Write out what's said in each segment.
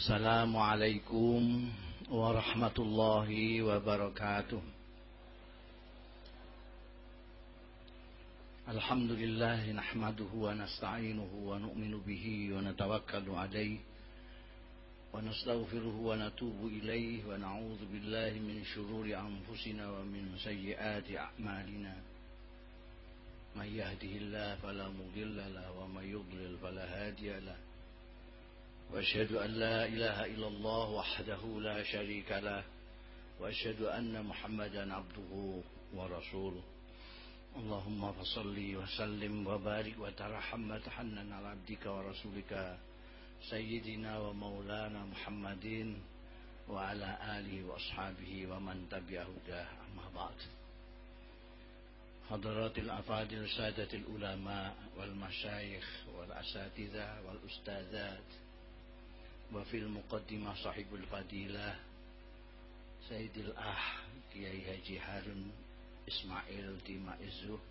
السلام عليكم ورحمة الله وبركاته. الحمد لله نحمده ونستعينه ونؤمن به ونتوكل عليه ونستغفره ونتوب إليه ونعوذ بالله من شرور أنفسنا ومن سيئات أعمالنا. من يهده الله فلا مضل له ومن يضلل فلا هادي له. وأشهد أن لا إله إلا الله وحده لا شريك له وأشهد أن محمدا عبده ورسوله. اللهم فصل وسلم وبارك وترحم وتحنن على عبدك ورسولك سيدنا ومولانا محمد وعلى آله وأصحابه ومن تبع هداه أما بعد حضرات الأفاضل سادة العلماء والمشايخ والأساتذة والأستاذات وفي المقدمة صاحب الفضيلة سيد الأح Kiai Haji Harun Ismail di Maizuh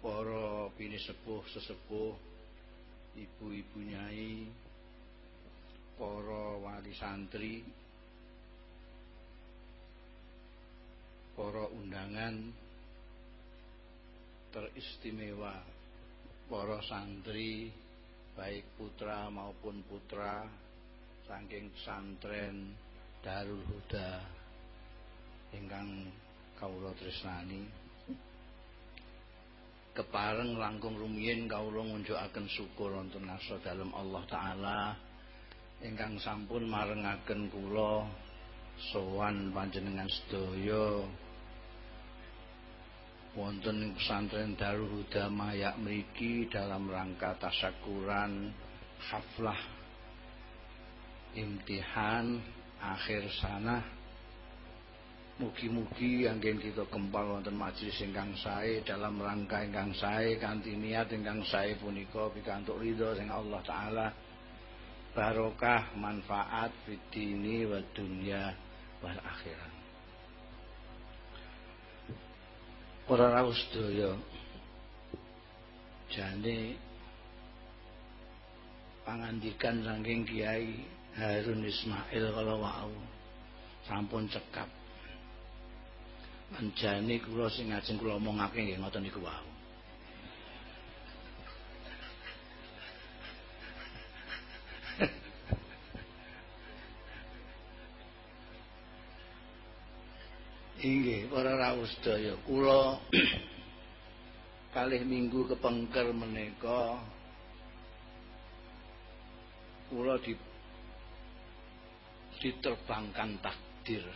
Para bini sepuh sesepuh Ibu-ibu nyai Para wali santri Para undangan Teristimewa Para santri baik putra maupun putra saking pesantren Darul Huda ingkang kawula tresnani. Kepareng langkung rumiyin kawula ngunjukaken syukur wonten nasa dalem Allah taala ingkang sampun marengaken kula sowan panjenengan sedaya wonten pesantren Darul Huda Mayak mriki dalam rangka tasyakuran haflah imtihan akhir sana mugi-mugi anggen kita kempal wonten majelis ingkang sae dalam rangka ingkang sae kanthi niat ingkang sae punika pikantuk ridho sing Allah taala. Barokah manfaat fid dini wa dunya wal akhirat Para rawuh sedaya jane pangandikan saking Kiai Harun Ismail kalau wau sampun cekap. Menjane kula sing ngajeng kula omongake nggih ngoten niku wau. Inggih, para rawuh sedaya, kula kalih minggu kepengker menika kula di diterbangkan takdir.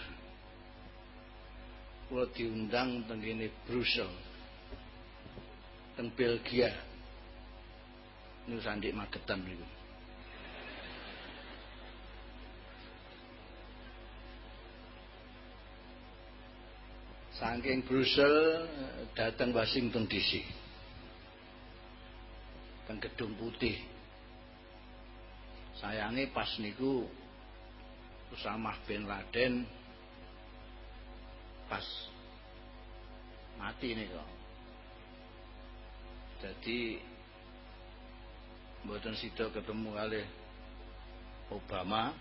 Kula diundang teng kene Brussels. Teng Belgia. Niku sandik Magetan niku. Saking Brussels datang Washington DC teng gedung putih. Sayangnya pas niku Usamah bin Laden pas mati nih kok. Jadi mboten sida ketemu kali Obama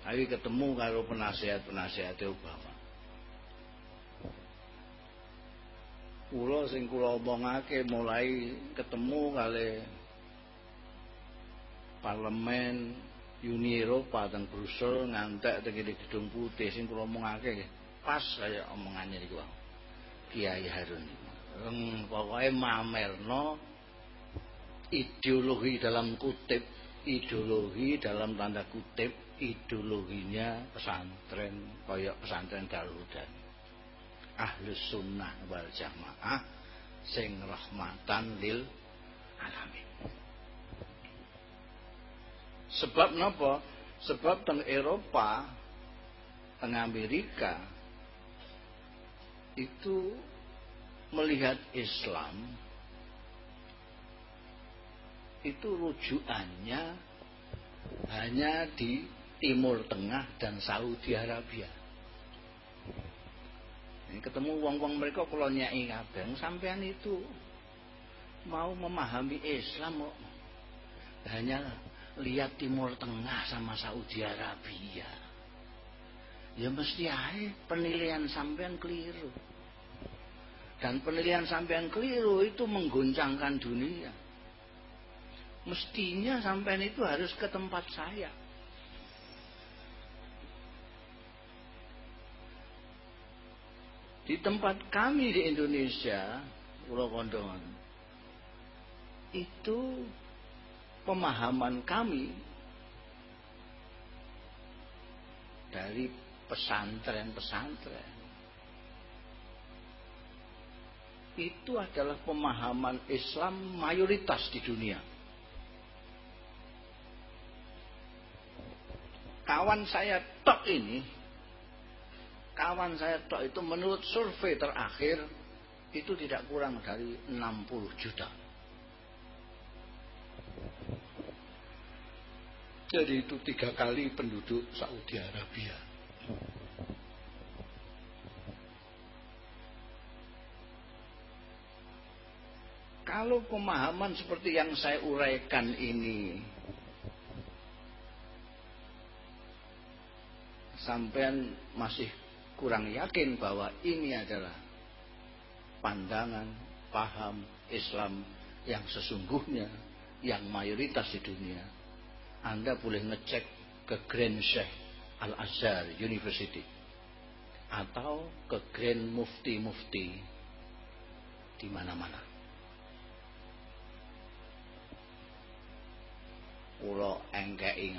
tapi ketemu karo penasihat-penasihat Obama kula sing kula omongake mulai ketemu kali parlemen Uni Eropa teng Brussel ngantek teng gedung putih. Sing kula omongake pas kaya omongane niku Kiai Harun. Hmm, pokoknya mamerno ideologi dalam kutip ideologi dalam tanda kutip ideologinya pesantren kaya pesantren Darul Hudan ahlus sunnah wal jamaah sing rahmatan lil alamin sebab napa sebab teng Eropa teng Amerika itu melihat Islam itu rujukannya hanya di Timur Tengah dan Saudi Arabia. Ketemu wong-wong mereka kalau nyai kabeh sampean itu mau memahami Islam kok hanya lihat Timur Tengah sama Saudi Arabia. Ya mesti aja penilaian sampean keliru. Dan penilaian sampean keliru itu mengguncangkan dunia. Mestinya sampean itu harus ke tempat saya. Di tempat kami di Indonesia, Pulau Kondongan, itu pemahaman kami dari pesantren-pesantren itu adalah pemahaman Islam mayoritas di dunia. Kawan saya tok ini kawan saya tok itu menurut survei terakhir itu tidak kurang dari 60 juta. Jadi itu tiga kali penduduk Saudi Arabia. Kalau pemahaman seperti yang saya uraikan ini sampean masih kurang yakin bahwa ini adalah pandangan, paham Islam yang sesungguhnya, yang mayoritas di dunia. Anda boleh ngecek ke Grand Sheikh Al-Azhar University atau ke Grand Mufti-Mufti di mana-mana. Pulau engkei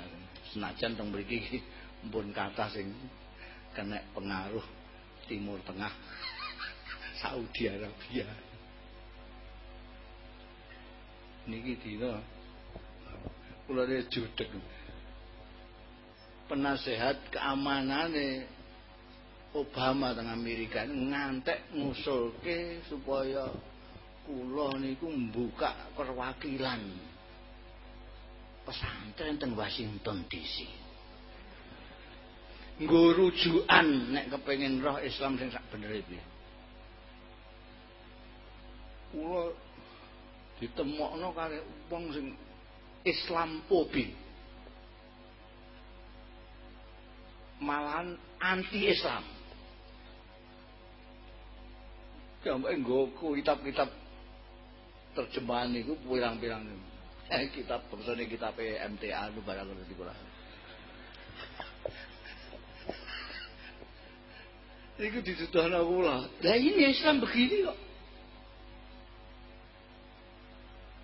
senajan teng mriki pun kata sing kena pengaruh Timur Tengah Saudi Arabia. Niki dina kula judeg penasehat keamanan Obama teng Amerika ngantek ngusulke supaya kula niku membuka perwakilan pesantren teng Washington DC nggo rujukan nek kepengin roh Islam sing sak bener iki. Kula ditemokno kare wong sing Islam pobi. Malahan anti Islam. Sampai nggo kitab-kitab terjemahan itu pirang-pirang eh, kitab bangsane kitab MTA itu barang Quran. Itu dituduhna kula. Lah ini Islam begini kok.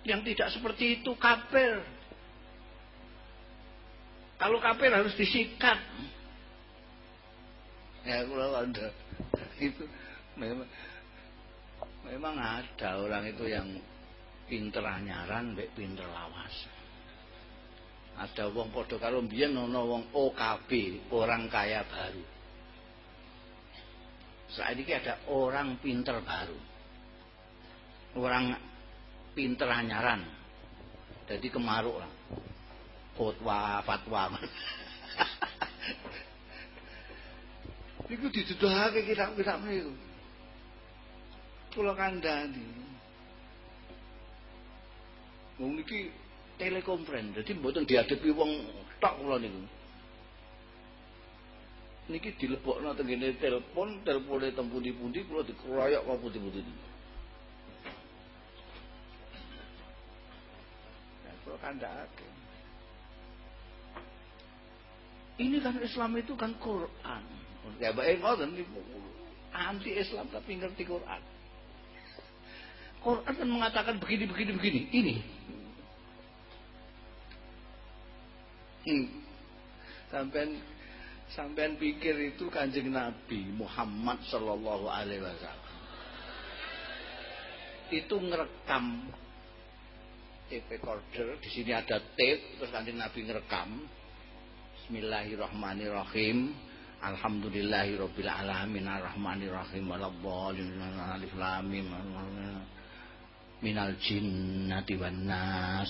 Yang tidak seperti itu kafir. Kalau kafir harus disikat. Ya kula ada itu memang memang ada orang itu yang pinter anyaran mbek pinter lawas. Ada wong padha karo mbiyen ana wong OKB, orang kaya baru. Saat ini ada orang pinter baru. Orang pinter anyaran. Jadi kemaruk lah. Fatwa, fatwa. Iku dituduhake kira-kira itu. Kula kandhani. Wong niki telekonferensi, dadi mboten dihadapi wong tok kula niku niki dilebokno ngene telepon, telepone teng pundi-pundi kula dikeroyok kok pundi-pundi. Ya kula. Ini kan Islam itu kan Quran. Ya baik ngoten anti Islam tapi ngerti Quran. Quran kan mengatakan begini begini begini. Ini. Hmm. Sampai Sampean pikir itu kanjeng Nabi Muhammad Sallallahu Alaihi Wasallam. Itu ngerekam tape recorder di sini ada tape terus kanjeng Nabi ngerekam. Bismillahirrahmanirrahim. Alhamdulillahirabbil alamin arrahmanirrahim waladhdallin alif minal jinnati wan nas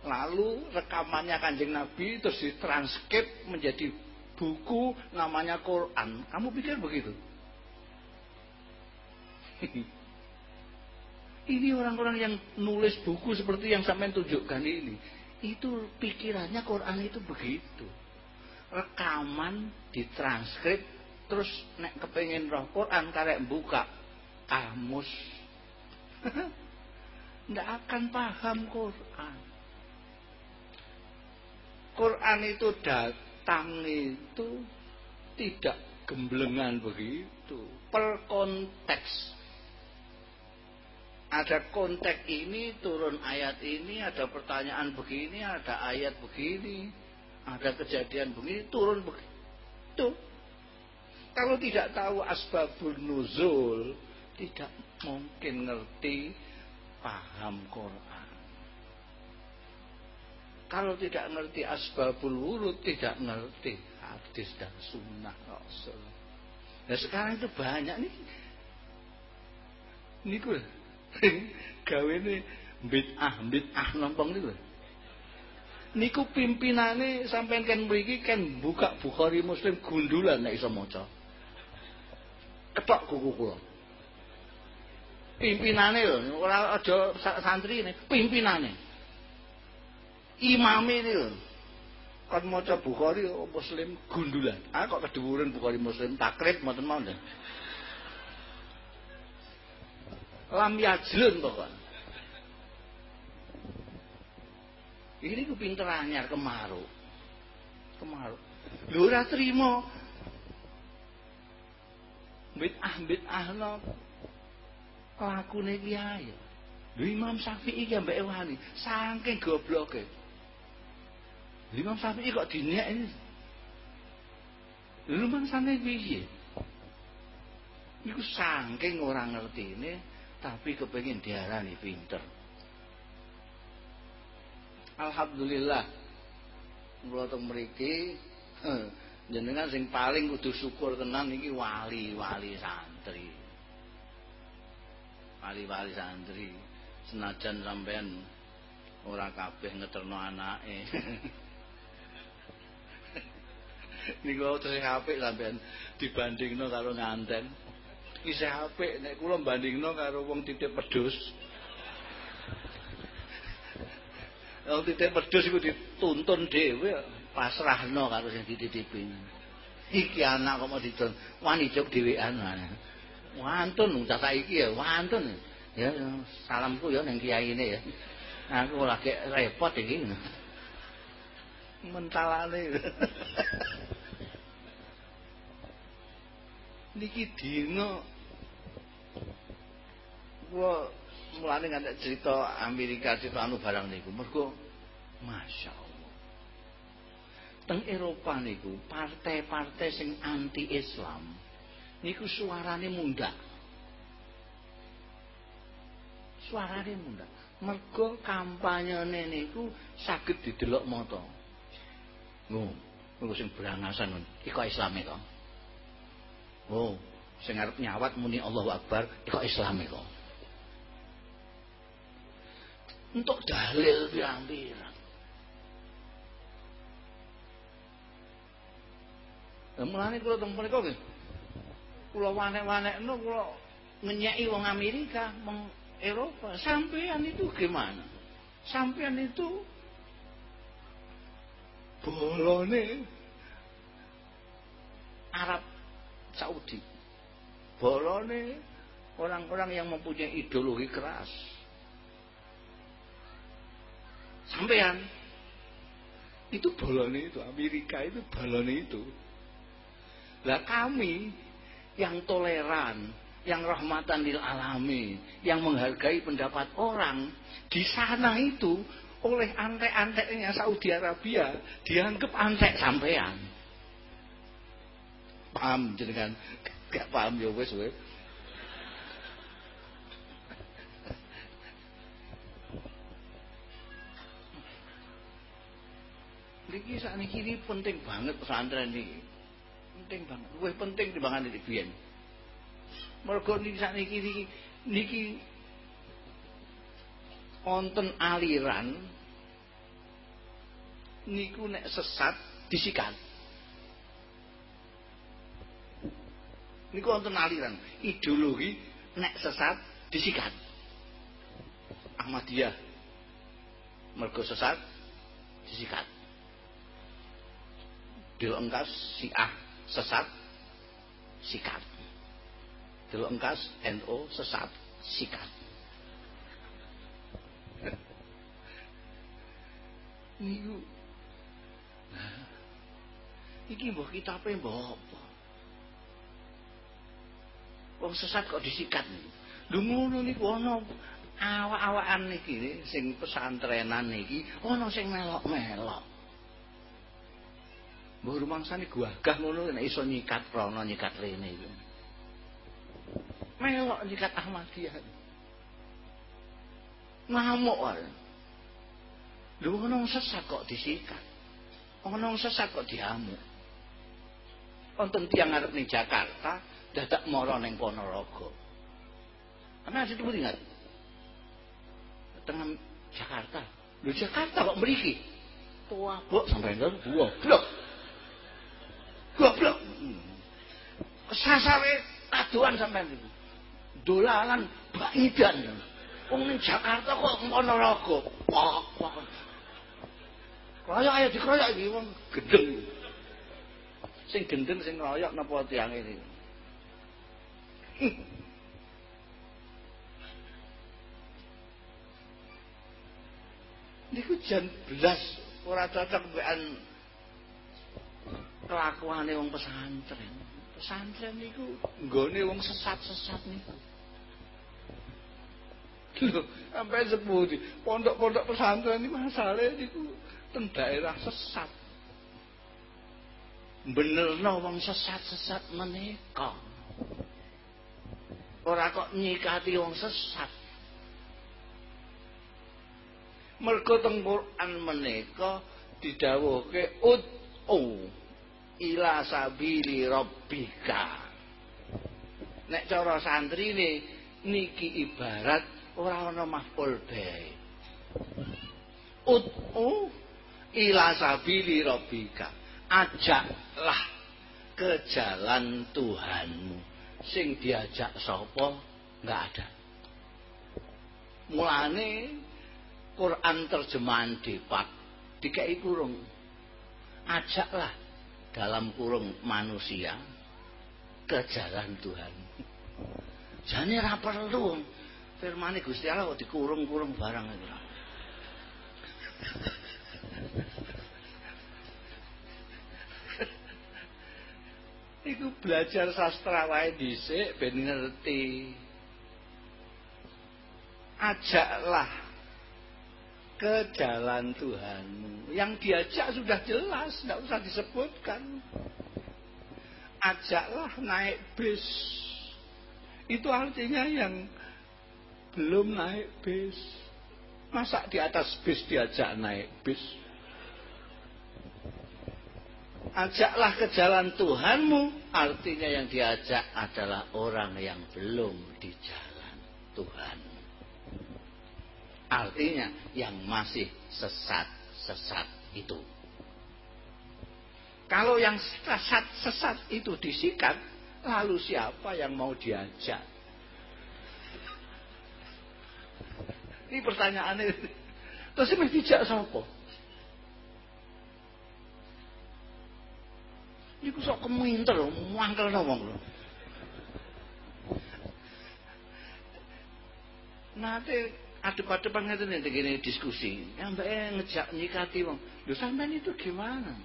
Lalu rekamannya kanjeng Nabi terus ditranskrip menjadi buku namanya Quran. Kamu pikir begitu? Ini orang-orang yang nulis buku seperti yang sampai tunjukkan ini. Itu pikirannya Quran itu begitu. Rekaman, ditranskrip, terus nek kepengen roh Quran karek buka kamus. Ndak akan paham Quran. Quran itu datang itu tidak gemblengan begitu. Per konteks. Ada konteks ini turun ayat ini ada pertanyaan begini ada ayat begini ada kejadian begini turun begitu. Kalau tidak tahu asbabun nuzul tidak mungkin ngerti paham Quran kalau tidak ngerti asbabul wurud tidak ngerti hadis dan sunnah Rasul. Nah sekarang itu banyak nih. Ini gawe ini bid'ah bid'ah nompong niku niku pimpinane sampean kan mriki kan buka Bukhari Muslim gundulan nek iso maca. Ketok kuku kula. Pimpinane lho ora aja santri ini pimpinane imame ini lho. Kan maca Bukhari Muslim gundulan. Ah kok kedhuwuran Bukhari Muslim? Takrib mboten mawon lam yajlun pokoknya ini ku pinter anyar kemaru kemaru lu ora trimo bid'ah bid'ah no. Lakune kiai. Lho Imam Syafi'i ki mbek wani. Saking gobloke Imam Syafi'i kok dinek ini? Lho mangsane piye? Iku saking ngerti ini tapi kepengen diarani pinter. Alhamdulillah kula teng mriki jenengan sing paling kudu syukur tenan iki wali-wali santri. Wali-wali santri senajan sampean ora kabeh ngeterno anake niku terus apik sampean dibandingno karo nganten isih apik nek kula bandingno karo wong titik pedus. Wong titik pedus iku dituntun dhewe pasrahno karo sing dititipi. Iki anak kok mau ditun wani jog dhewean. Wantun cah saiki ya wantun. Ya salamku ya ning kiyaine ya. Aku lagi repot iki. Mentalane. niki dina kula mulane ngantek cerita Amerika cerita anu barang niku. Mergo Masya Allah. Teng Eropa niku partai-partai sing anti Islam niku suarane munda suarane munda mergo kampanyene niku saged didelok mata ngono ngono sing berangasan iki kok Islame kok Oh, sing arep nyawat muni Allahu Akbar, kok Islam kok. Untuk dalil pirang-pirang. Mulane kula teng mriku nggih. Kula wanek-wanekno kula ngenyeki wong Amerika, wong Eropa, sampean itu gimana? Sampean itu bolone Arab Saudi. Bolone orang-orang yang mempunyai ideologi keras. Sampean itu bolone itu Amerika itu bolone itu. Lah kami yang toleran, yang rahmatan lil alami, yang menghargai pendapat orang di sana itu oleh antek-anteknya Saudi Arabia dianggap antek sampean. Paham jenengan? Gak paham ya wis kowe Niki saat ini penting banget pesantren ini. Penting banget, wih penting di biyen. Mergo niki saat ini niki wonten aliran niku nek sesat disikat. niku wonten aliran ideologi nek sesat disikat Ahmadiyah mergo sesat disikat. Delok engkas si A sesat sikat. Delok engkas NO sesat sikat. Niku. Nah, iki mbok kitabe mbok apa? Wong sesat kok disikat. Lho ngono niku ana awak-awakan niki sing pesantrenan niki ana sing melok-melok. Mbok rumangsane gagah ngono nek iso nyikat rono nyikat rene iku. Melok nyikat Ahmadiyah. Ngamuk wae. Lho ngono sesat kok disikat. Ngono sesat kok diamuk. Wonten tiyang arep ning Jakarta dadak mara ning Ponorogo. Ana situ ingat. Tengah Jakarta. Lho Jakarta kok mriki? Tuabok sampai nang goblok. Goblok. Sasare aduan sampean niku. Dolalan baidan. Wong ning Jakarta kok Ponorogo. Pok pok. Kroyok ayo dikroyok iki wong gendeng. Sing gendeng sing ngroyok napa tiyang iki. Niku jan belas ora cocok mbekan kelakuane wong pesantren. Pesantren niku nggone wong sesat-sesat niku. Lho, sampai sepuh pondok-pondok pesantren ini masalahnya niku teng daerah sesat. Benerno wong sesat-sesat menika. Ora kok nyikati wong sesat. Mergo teng Quran menika didhawuhke ud'u ila sabili rabbika. Nek cara santrine niki ibarat ora ana maf'ul bae. Ud'u ila sabili rabbika. Ajaklah ke jalan Tuhanmu. Sing diajak sapa? Nggak ada. Mulane Quran terjemahan Depak dikai kurung. Ajaklah dalam kurung manusia ke jalan Tuhan. Jane ra perlu. Firmane Gusti Allah kok dikurung-kurung barang itu Iku belajar sastra wae dhisik ben ngerti. Ajaklah ke jalan Tuhanmu. Yang diajak sudah jelas, tidak usah disebutkan. Ajaklah naik bis. Itu artinya yang belum naik bis. Masa di atas bis diajak naik bis? Ajaklah ke jalan Tuhanmu. Artinya yang diajak adalah orang yang belum di jalan Tuhan artinya yang masih sesat-sesat itu. Kalau yang sesat-sesat itu disikat lalu siapa yang mau diajak? Ini pertanyaannya. Terus ini dijak siapa Iku sok keminter, mangkel wong lho. Nanti adep-adepan ngeten nek gini diskusi, ambek ngejak nyikati wong. Lho sampean itu gimana?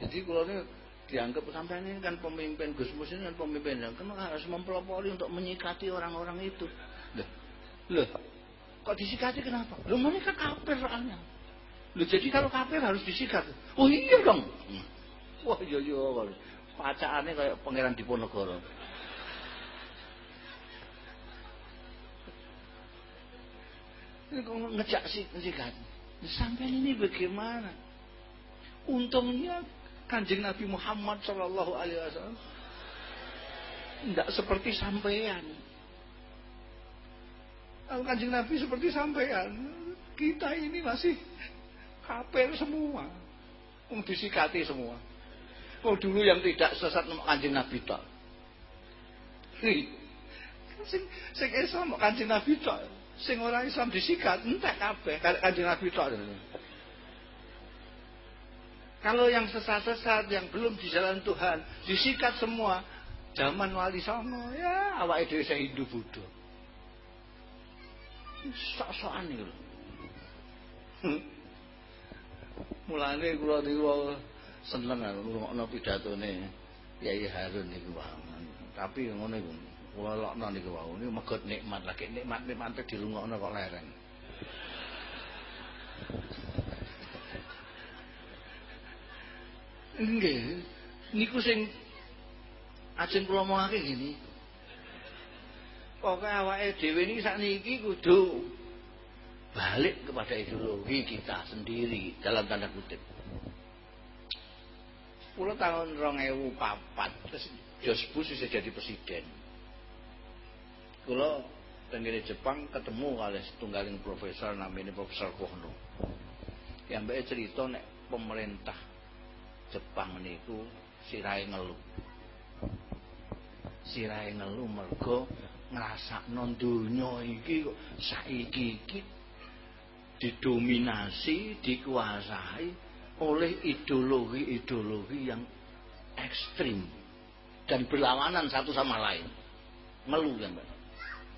Jadi kalau ini dianggap sampean ini kan pemimpin Gus Mus ini kan pemimpin yang kan harus mempelopori untuk menyikati orang-orang itu. Loh, loh, kok disikati kenapa? Loh mereka kafir soalnya. Loh jadi kalau kafir harus disikat. Oh iya dong. Wah iya iya pacakane kayak pangeran Diponegoro. Ngejak sih kan. Sampai ini bagaimana? Untungnya kanjeng Nabi Muhammad Shallallahu Alaihi Wasallam tidak seperti sampean. Kalau kanjeng Nabi seperti sampean, kita ini masih kafir semua, disikati semua. Oh dulu yang tidak sesat mau kanjeng Nabi tok. Sing sing Islam kanjeng Nabi tok. Sing ora Islam disikat entek kabeh kanjeng Nabi tok. Kalau yang sesat-sesat, yang belum di jalan Tuhan, disikat semua. Zaman wali songo, ya awak itu saya Hindu Buddha. Sok-sokan itu. Mulane kula seneng ngrungokno pidatone Kyai Harun niku Tapi ngono iku kula lokno niku wau niku megot nikmat lagi nikmat-nikmate dirungokno kok lereng. Nggih, niku sing ajeng kula omongake ngene. Pokoke awake dhewe niki sakniki kudu balik kepada ideologi kita sendiri dalam tanda kutip. Pulau tahun 2004 terus Bush bisa jadi presiden. Kalau tenggiri Jepang ketemu kali setunggaling profesor namanya Profesor Kohno. Yang mbak cerita nek pemerintah Jepang niku sirai ngeluh. Sirai ngeluh mergo ngrasakno donya iki saiki iki didominasi, dikuasai oleh ideologi-ideologi yang ekstrim dan berlawanan satu sama lain. Ngeluh kan, Mbak.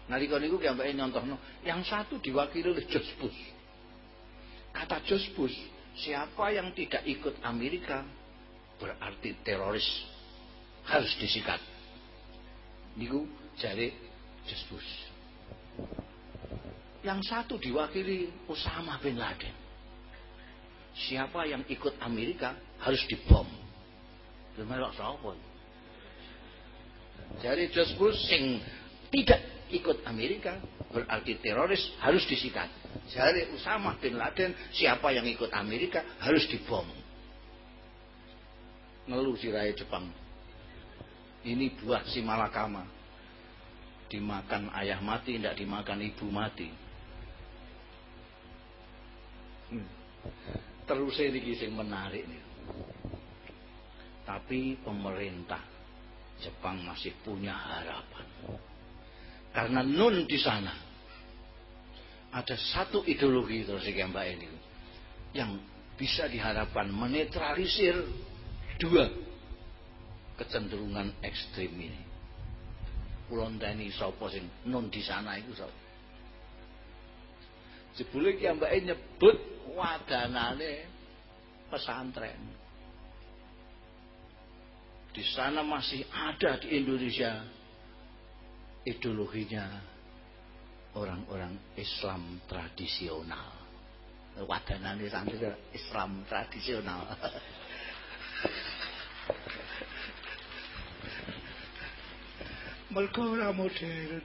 Nalika niku ki mbake nyontohno, yang satu diwakili oleh Bush. Kata Bush, siapa yang tidak ikut Amerika berarti teroris harus disikat niku jari Jesbus yang satu diwakili Osama bin Laden siapa yang ikut Amerika harus dibom. Melok sapa jadi Jesbus sing tidak ikut Amerika berarti teroris harus disikat. Jadi Osama bin Laden siapa yang ikut Amerika harus dibom. Ngeluh raya Jepang. Ini buah si malakama. Dimakan ayah mati tidak dimakan ibu mati. Hmm. Terus ini kisah menarik nih tapi pemerintah Jepang masih punya harapan. Karena nun di sana ada satu ideologi terus mbak ini yang bisa diharapkan menetralisir dua kecenderungan ekstrim ini. Kula ndani sapa sing non di sana iku sapa jebule ki ambake nyebut wadanane pesantren. Di sana masih ada di Indonesia ideologinya orang-orang Islam tradisional. Wadanane santri Islam tradisional. Mergo ora modern.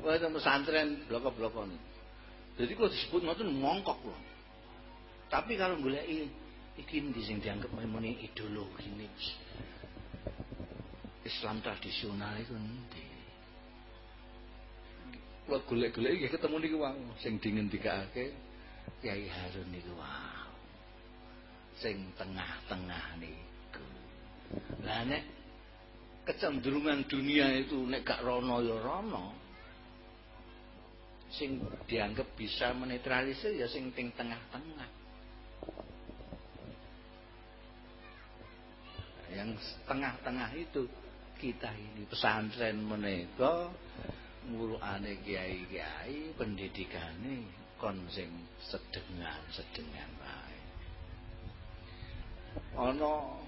Wah itu pesantren bloko-blokon. Jadi kok disebut ngoten mongkok loh. Tapi kalau goleki iki ndi sing dianggap memene ideologi ini Islam tradisional itu nanti. Kalau golek-golek ya ketemu niku wau sing dingendikake Kiai Harun niku wow. Sing tengah-tengah niku. Lah nek kecenderungan dunia itu nek gak rono ya rono. Sing dianggap bisa menetralisir ya sing ting tengah-tengah. Yang tengah-tengah itu kita ini pesantren menika mulukane kiai-kiai pendidikane kon sing sedengan-sedengan wae. Ana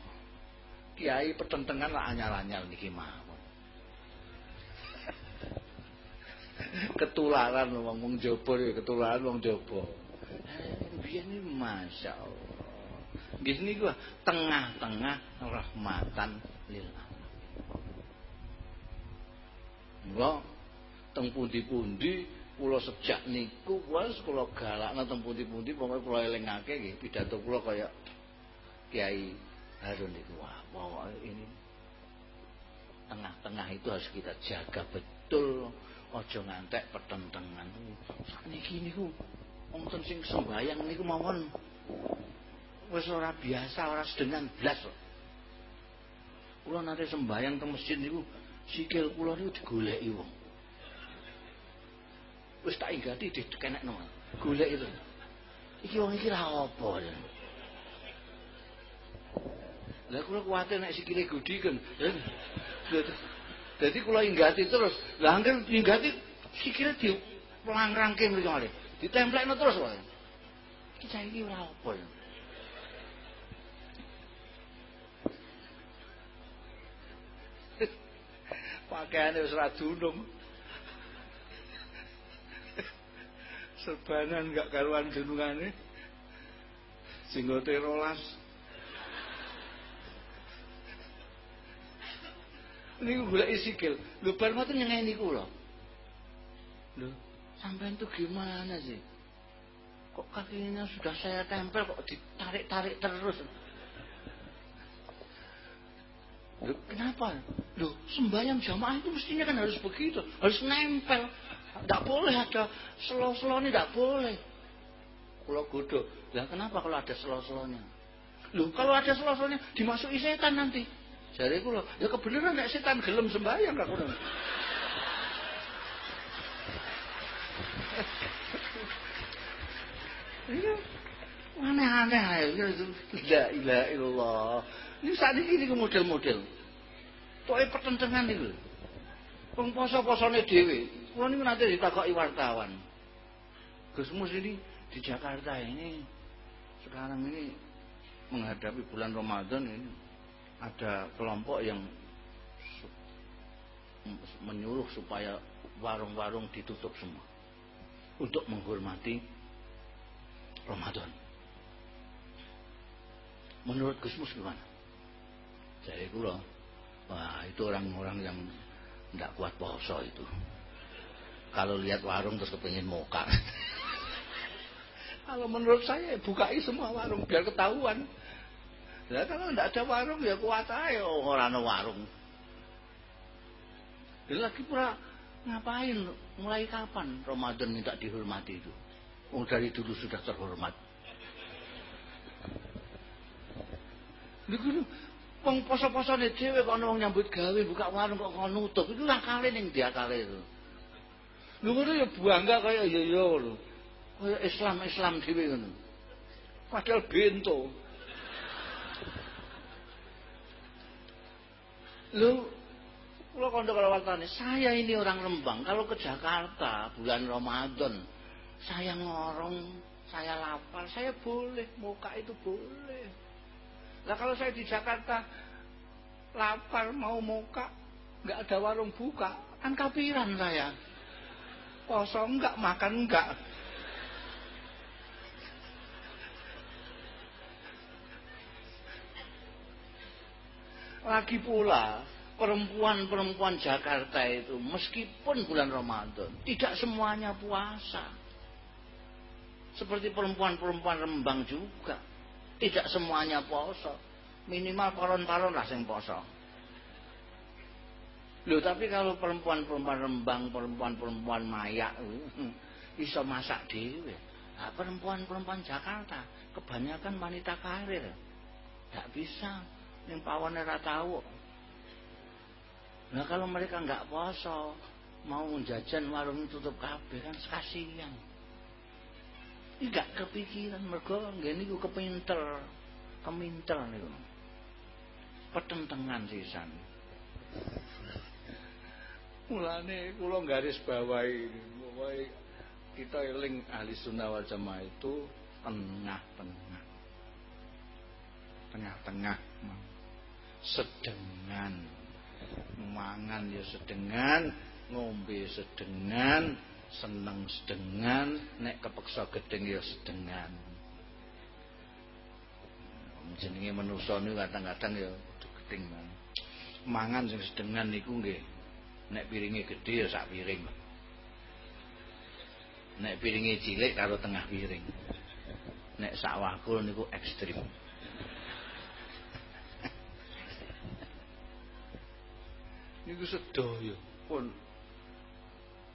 kiai petentengan lah anyar-anyar niki mawon. Ketularan wong wong jaba ketularan wong jaba. Eh, biyen iki masyaallah. Nggih niku tengah-tengah rahmatan lil alamin. Enggak teng pundi-pundi kula sejak niku wis kula galakno teng pundi-pundi pokoke kula elingake nggih pidato kula kaya Kiai Harun itu wah wow, ini tengah-tengah itu harus kita jaga betul ojo ngantek pertentangan sakniki niku wonten sing sembayang niku mawon. Wis ora biasa ora sedengan blas kula nate sembayang teng masjid niku sikil kula niku digoleki wong. Wis tak inggati dikenek-no golek itu iki wong iki ra apa Lah kula kuwatir nek sikile gudi kan. Dadi kula inggati terus. Lah angger inggati sikile di pelangrangke mriko ale. Ditemplekno terus wae. Iki cah iki ora apa ya. Pakaiane wis ra dunung. Serbanan gak karuan dunungane. Singgote rolas. Niku golek sikil. Lho bar ngoten nyengeni kula. Lho, sampean tuh gimana sih? Kok kakinya sudah saya tempel kok ditarik-tarik terus? Loh, kenapa? Loh, sembahyang jamaah itu mestinya kan harus begitu, harus nempel. Tidak boleh ada selo-selo ini tidak boleh. Kalau godo, lah kenapa kalau ada selo-selonya? Loh, kalau ada selo-selonya dimasuki setan nanti. Jadi kula, ya kebenaran nek setan gelem sembahyang kak kula. Iya. Aneh-aneh ae. La ilaha illallah. Ini saat ini ini model-model. Pokoke pertentangan niku. Wong poso-posone dhewe. Kula niku nanti ditakoki wartawan. Gus Mus ini di Jakarta ini sekarang ini menghadapi bulan Ramadan ini ada kelompok yang menyuruh supaya warung-warung ditutup semua untuk menghormati Ramadan. Menurut Gusmus gimana? Jadi kula, wah itu orang-orang yang tidak kuat poso itu. Kalau lihat warung terus kepingin moka. Kalau menurut saya bukai semua warung biar ketahuan Ya kalau tidak ada warung ya kuat aja orang ada warung. Jadi lagi pula ngapain? Mulai kapan Ramadan minta dihormati itu? Oh dari dulu sudah terhormat. Lho wong poso-posone dhewe kok ana nyambut gawe buka warung kok kok nutup. Itu ning dia kali itu. Lho ngono ya bangga kaya ya ya lho. Kaya Islam-Islam dhewe ngono. Padahal bento. Lu kalau kondo kalau wartane, saya ini orang Rembang, kalau ke Jakarta bulan Ramadan, saya ngorong, saya lapar, saya boleh, muka itu boleh. Lah kalau saya di Jakarta lapar mau muka, nggak ada warung buka, kan kapiran saya. Kosong enggak, makan enggak. Lagi pula perempuan-perempuan Jakarta itu meskipun bulan Ramadan tidak semuanya puasa. Seperti perempuan-perempuan Rembang juga tidak semuanya poso. Minimal paron-paron lah yang poso. Loh tapi kalau perempuan-perempuan Rembang, perempuan-perempuan Mayak bisa masak dewe. Nah, perempuan-perempuan Jakarta kebanyakan wanita karir. Tidak bisa yang pawon ora tahu. Nah kalau mereka nggak poso, mau jajan warung tutup kabeh kan kasihan. Tidak kepikiran mereka nggak niku kepinter, keminter niku. Pertentangan sisan. Mulane kula garis bawahi bawahi kita eling ahli sunnah wal jamaah itu tengah-tengah. Tengah-tengah sedengan. Mangan ya sedengan ngombe sedengan seneng sedengan nek kepeksa gedeng ya sedengan. Jenenge manusa niku kadang-kadang ya gedeng mangan sing sedengan niku nggih nek piringe gedhe ya sak piring. Nek piringe cilik karo tengah piring. Nek sak wakul niku ekstrim niku sedaya. Pun.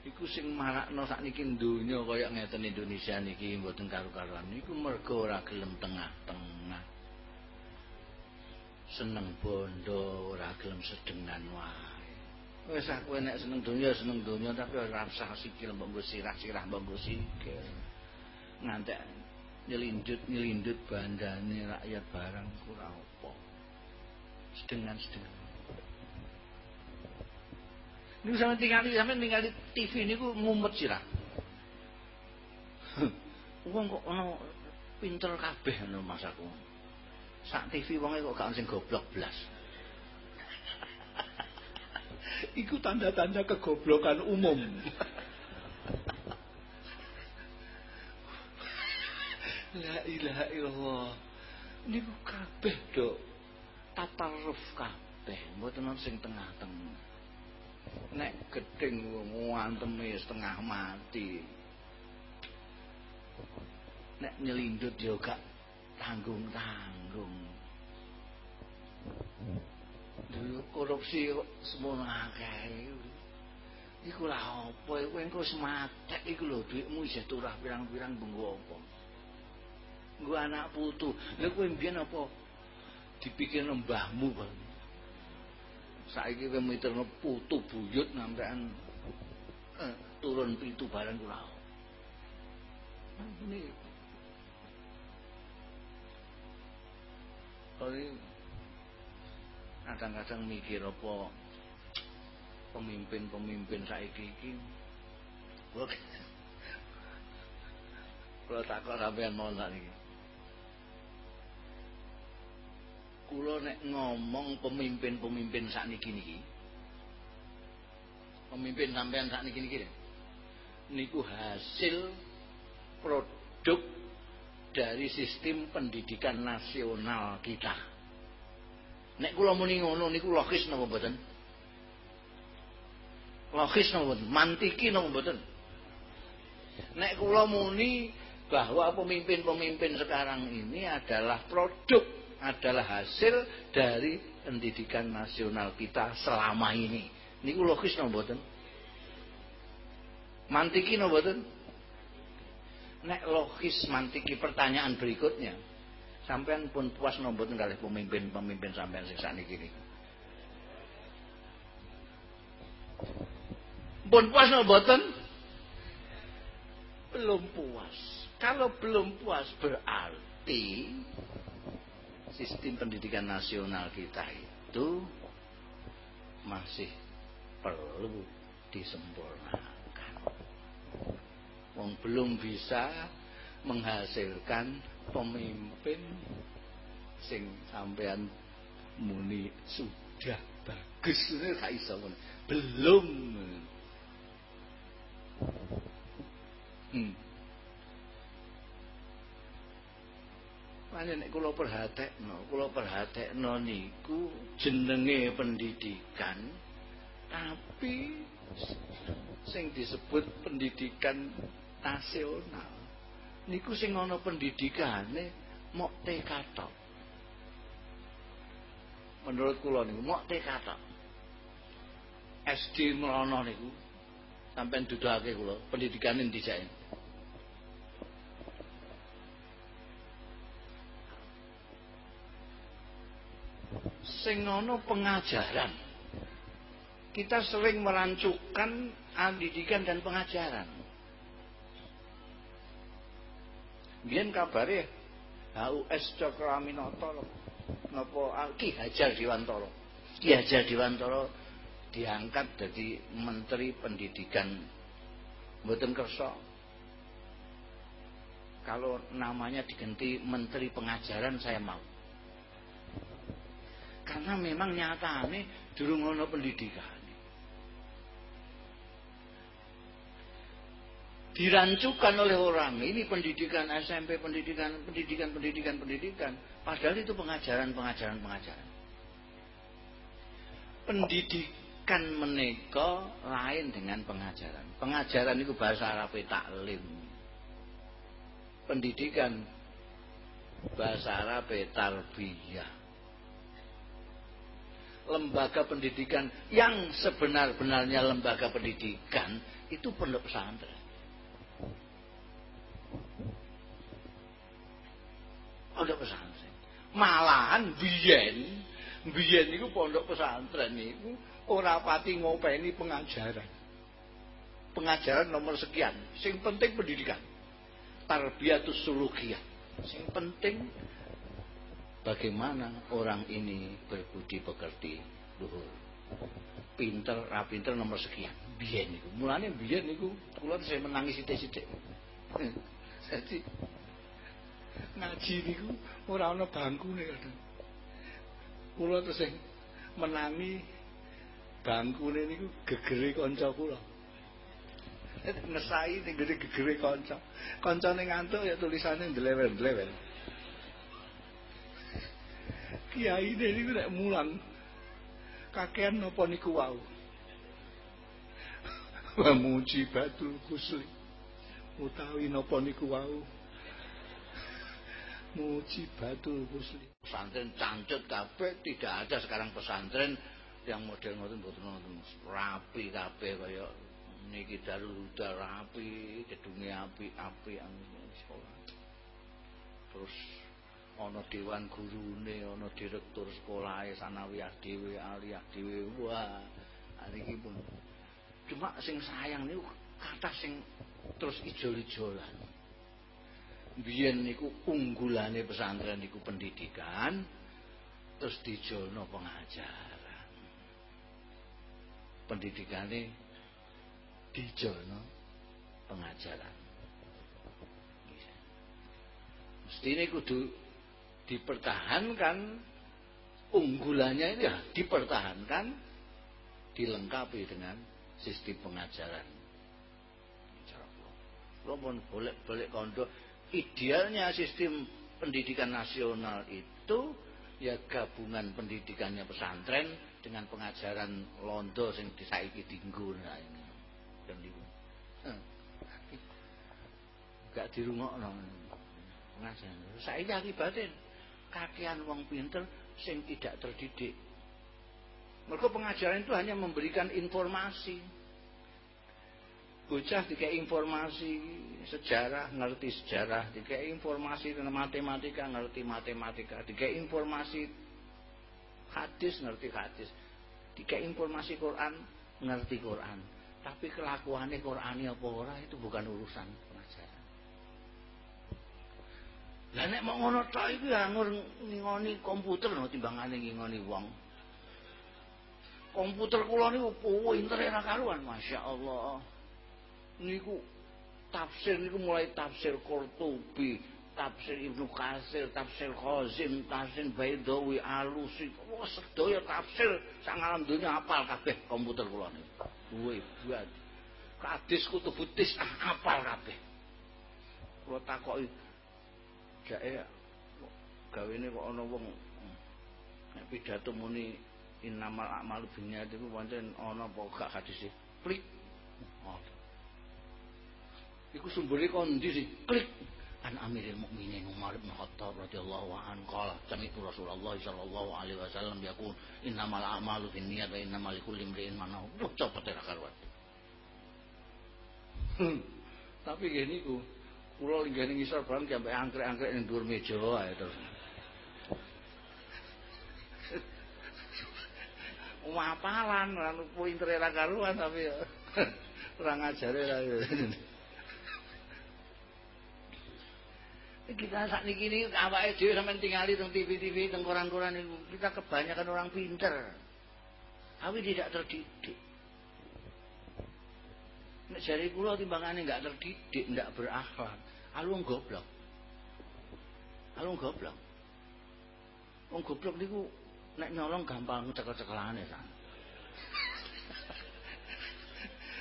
Iku sing marakno sakniki donya kaya ngeten Indonesia niki mboten karu-karuan. Niku mergo ora gelem tengah-tengah. Seneng bondo ora gelem sedengan wae. Wis aku nek seneng donya seneng donya tapi ora usah sikil mbok sirah-sirah mbok sikil. Ngantek nyelindut nyelindut bandane rakyat barang kurang apa. Sedengan sedengan Niku sampe tinggali sampe tinggali TV niku ngumet sirah. Wong kok ana pinter kabeh ngono masaku. Sak TV wonge kok gak sing goblok blas. Iku tanda-tanda kegoblokan umum. La ilaha illallah. Niku kabeh, Dok. Tataruf kabeh, mboten sing tengah-tengah. Nek gedeng nganteme setengah mati. Nek nyelindut yo gak tanggung-tanggung. Dulu korupsi semono akeh. Iku lah apa? Kowe engko sematek. Iku lho dhuwitmu isih turah pirang-pirang bengko apa? Nggo anak putu. Lha kowe mbiyen apa? Dipikir mbahmu bang saiki kowe miturno putu buyut ngampekan eh, turun pitu barang kula. Ini Kali kadang-kadang mikir apa pemimpin-pemimpin saiki iki Kalau takut sampean mau iki. Kula nek ngomong pemimpin-pemimpin sakniki niki. Pemimpin sampean sakniki niki niku hasil produk dari sistem pendidikan nasional kita. Nek kula muni ngono niku logis napa mboten? Logis napa mboten? Mantiki napa mboten? Nek kula muni bahwa pemimpin-pemimpin sekarang ini adalah produk adalah hasil dari pendidikan nasional kita selama ini. Niku logis no? Mantiki no mboten? Nek logis mantiki pertanyaan berikutnya. Sampean pun puas no mboten kalih pemimpin-pemimpin sampean sing sakniki niku. Pun puas no? Belum puas. Kalau belum puas berarti sistem pendidikan nasional kita itu masih perlu disempurnakan. Wong belum bisa menghasilkan pemimpin sing sampean muni sudah bagus belum hmm. Panen nek kula perhatekno, kula perhatekno niku jenenge pendidikan tapi sing disebut pendidikan nasional. Niku sing ana pendidikane mok TK. Menurut kula niku mok TK. SD merono niku sampean duduhake kula pendidikane ndijake. Sing nono pengajaran. Kita sering merancukan pendidikan dan pengajaran. Biyen kabare HUS Cokroaminoto napa Ki Hajar Dewantara. Ki Hajar Dewantara diangkat jadi menteri pendidikan mboten kersa kalau namanya diganti menteri pengajaran saya mau karena memang nyatane durung ana pendidikan. Dirancukan oleh orang ini pendidikan SMP, pendidikan, pendidikan, pendidikan, pendidikan. Padahal itu pengajaran, pengajaran, pengajaran. Pendidik, pendidikan menika lain dengan pengajaran. Pengajaran itu bahasa Arab taklim. Pendidikan bahasa Arab tarbiyah. Lembaga pendidikan yang sebenar-benarnya lembaga pendidikan itu pondok pesantren. Pondok pesantren. Malahan biyen biyen niku pondok pesantren niku ora pati ngopeni pengajaran. Pengajaran nomor sekian, sing penting pendidikan. Tarbiyatus sulukiyah. Sing penting bagaimana orang ini berbudi pekerti luhur. Pinter, ra pinter nomor sekian. Biyen niku. Mulane biyen niku kula saya menangis sithik-sithik. Jadi ngaji niku ora ana bangkune kadang. Kula terus sing menangi bangkune niku gegere kanca kula. Ngesai ning gede gegere kanca. Kancane ngantuk ya tulisane ndlewer-ndlewer. Kiai niku nek mulang kakean napa niku wau. Wa mujibatul kusli. Utawi napa niku wau. Mujibatul kusli. Pesantren cancut kabeh tidak ada sekarang pesantren yang model ngoten mboten wonten rapi kabeh kaya niki Darul Huda rapi, gedunge api-api sekolah. Terus ana dewan gurune, ana direktur sekolahe sanawiyah dhewe, aliyah dhewe. Wah, niki pun cuma sing sayang niku kata sing terus ijol-ijolan. Biyen niku unggulane pesantren niku pendidikan terus dijolno pengajar. pendidikane dijono pengajaran. Mesti ini kudu dipertahankan unggulannya ini ya dipertahankan dilengkapi dengan sistem pengajaran. Walaupun boleh-boleh kondo idealnya sistem pendidikan nasional itu ya gabungan pendidikannya pesantren dengan pengajaran londo sing disaiki dinggo nah ini. Dan niku gak dirungokno. Pengajaran. Saiki akibatin kakean wong pinter sing tidak terdidik. Mereka pengajaran itu hanya memberikan informasi. Bocah dikai informasi sejarah ngerti sejarah. Dikai informasi tentang matematika ngerti matematika. Dikai informasi hadis ngerti hadis. Tiga informasi Quran ngerti Quran. Tapi kelakuannya Qurani apa ora itu bukan urusan lah nek mau ngono tok iku ya ngingoni komputer no timbangane ngingoni wong komputer kula niku pinter ora karuan masyaallah niku tafsir niku mulai tafsir Qurtubi tafsir Ibnu Katsir, tafsir Khazin, tafsir Baidawi, Alusi, wah sedaya tafsir sang alam dunia apal kabeh komputer kula niku. Duwe buat. Hadis kutubutis ah, apal kabeh. Kula takoki jake gawene kok ana wong nek pidato muni innamal a'malu binniyat iku pancen ana apa gak hadise. Klik. Iku sumbere kondi sih? Klik. an Amirul Mukminin Umar bin Khattab radhiyallahu anhu qala sami'tu Rasulullah sallallahu alaihi wasallam yaqul innamal a'malu binniyat wa innamal likulli imrin ma nawa. Cepet ra karuan. Hmm. Tapi gini ku, kula linggih ngisor barang sampai angkrek-angkrek ning dhuwur meja ae terus. Umapalan, anu pinter karuan tapi ora ngajare ra. kita saat ini ini awake dhewe sampean tingali teng TV-TV teng koran-koran itu. Kita kebanyakan orang pinter. Tapi tidak terdidik. Nek jari kula timbangane enggak terdidik enggak berakhlak alung goblok. Alung goblok. Wong goblok niku nek nyolong gampang cekel-cekelane kan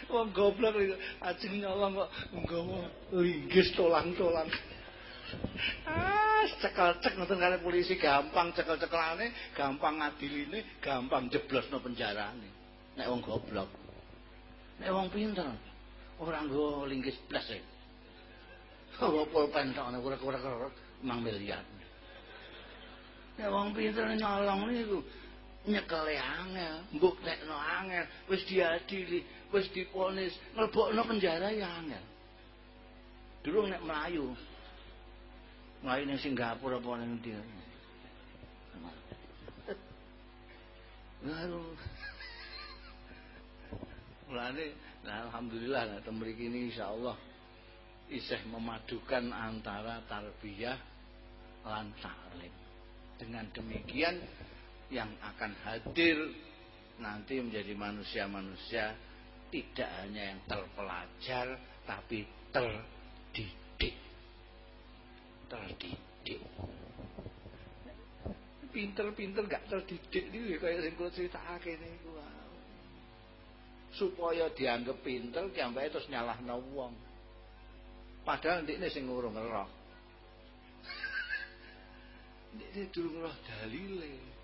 wong goblok niku ajeng nyolong kok nggawa linggis tolang-tolang ah cekel cek nonton kali polisi gampang cekel cekelane gampang ngadiline gampang jeblos no penjara nih nek wong goblok. Nek wong pinter ora nggo linggis blas e. Ora pulpen tok ora ora mang miliar. Nek wong pinter nyolong niku nyekele angel, mbuktekno angel, wis diadili, wis diponis, mlebokno penjara ya angel. Durung nek mlayu. Mlayu ning Singapura ning ndi. Lalu Mulane nah, alhamdulillah nah, temriki ini insyaallah isih memadukan antara tarbiyah lan taklim. Dengan demikian yang akan hadir nanti menjadi manusia-manusia tidak hanya yang terpelajar tapi terdidik. Terdidik. Pinter-pinter gak terdidik ini kayak yang gue ceritake niku supaya dianggap pinter diambil terus nyalah wong padahal ini sing ngurung roh ini durung roh dalile